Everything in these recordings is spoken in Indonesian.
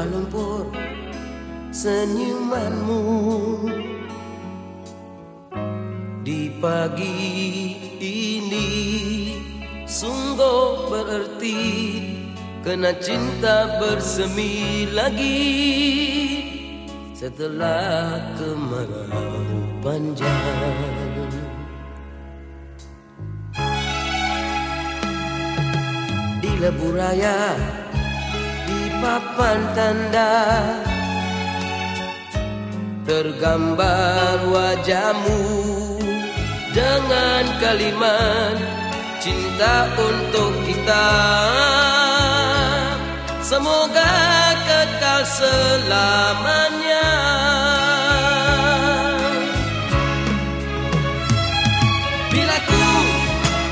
Kuala Lumpur senyumanmu. Di pagi ini sungguh berarti Kena cinta bersemi lagi. Setelah kemarau panjang. Di Leburaya Raya papan tanda. Tergambar wajahmu Dengan kalimat cinta untuk kita. Semoga kekal selamanya. Bila ku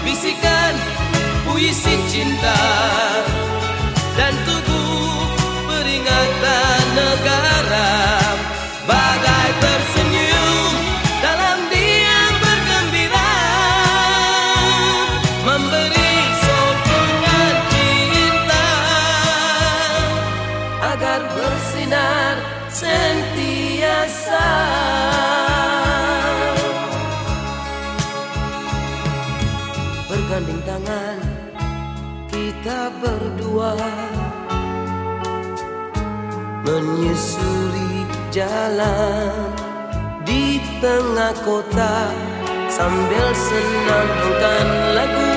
bisikan puisi cinta Agar bersinar sentiasa. Berganding tangan kita berdua Menyusuri jalan di tengah kota Sambil senandungkan lagu.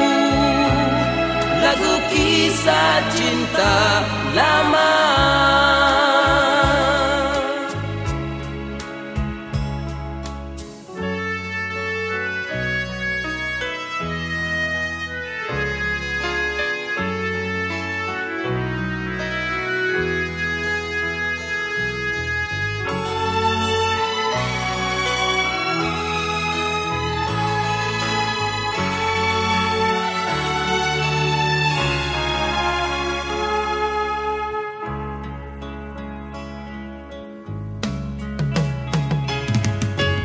Lagu kisah cinta lama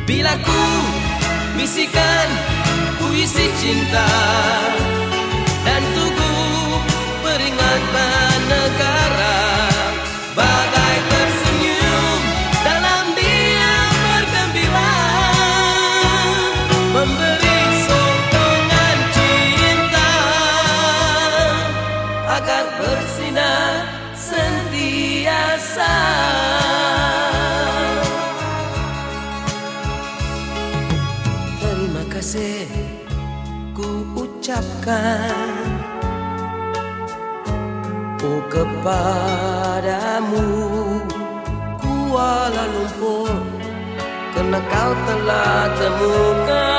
Bila ku bisikan puisi cinta Dan tubuh peringatan negara Bagai tersenyum dalam diam bergembira Memberi sokongan cinta Agar bersinar ku ucapkan Oh kepadamu Kuala Lumpur Karena kau telah temukan